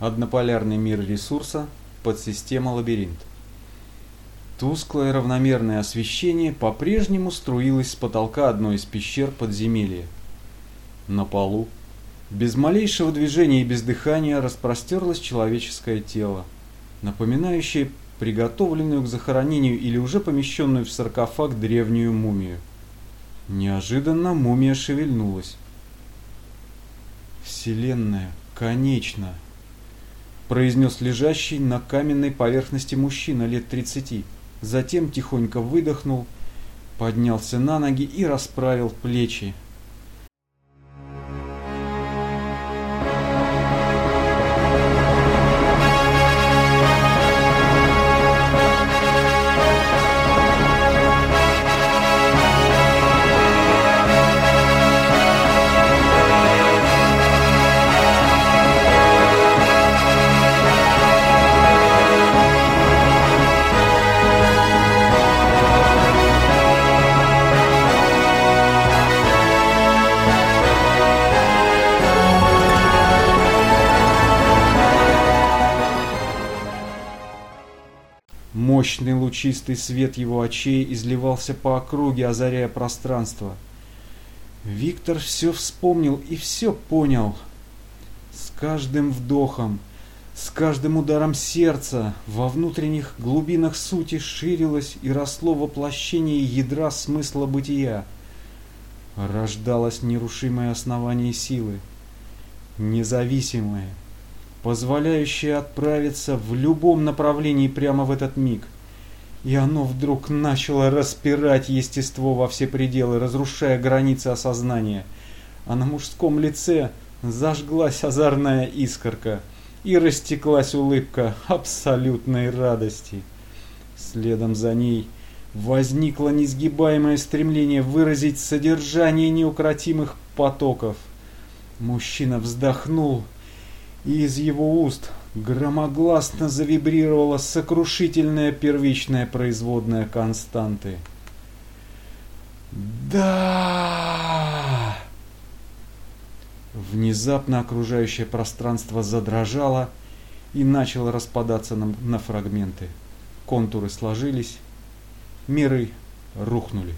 Однополярный мир ресурса, подсистема лабиринт. Тусклое равномерное освещение по-прежнему струилось с потолка одной из пещер подземелья. На полу, без малейшего движения и без дыхания, распростерлось человеческое тело, напоминающее приготовленную к захоронению или уже помещенную в саркофаг древнюю мумию. Неожиданно мумия шевельнулась. «Вселенная конечна!» Произнес лежащий на каменной поверхности мужчина лет тридцати. Затем тихонько выдохнул, поднялся на ноги и расправил плечи. Мощный лучистый свет его очей изливался по округе, озаряя пространство. Виктор все вспомнил и все понял. С каждым вдохом, с каждым ударом сердца во внутренних глубинах сути ширилось и росло воплощение ядра смысла бытия. Рождалось нерушимое основание силы, независимое, позволяющее отправиться в любом направлении прямо в этот миг. И оно вдруг начало распирать естество во все пределы, разрушая границы осознания. А на мужском лице зажглась озорная искорка и растеклась улыбка абсолютной радости. Следом за ней возникло несгибаемое стремление выразить содержание неукротимых потоков. Мужчина вздохнул и из его уст громогласно завибрировала сокрушительная первичная производная константы. Да! Внезапно окружающее пространство задрожало и начало распадаться на, на фрагменты. Контуры сложились, миры рухнули.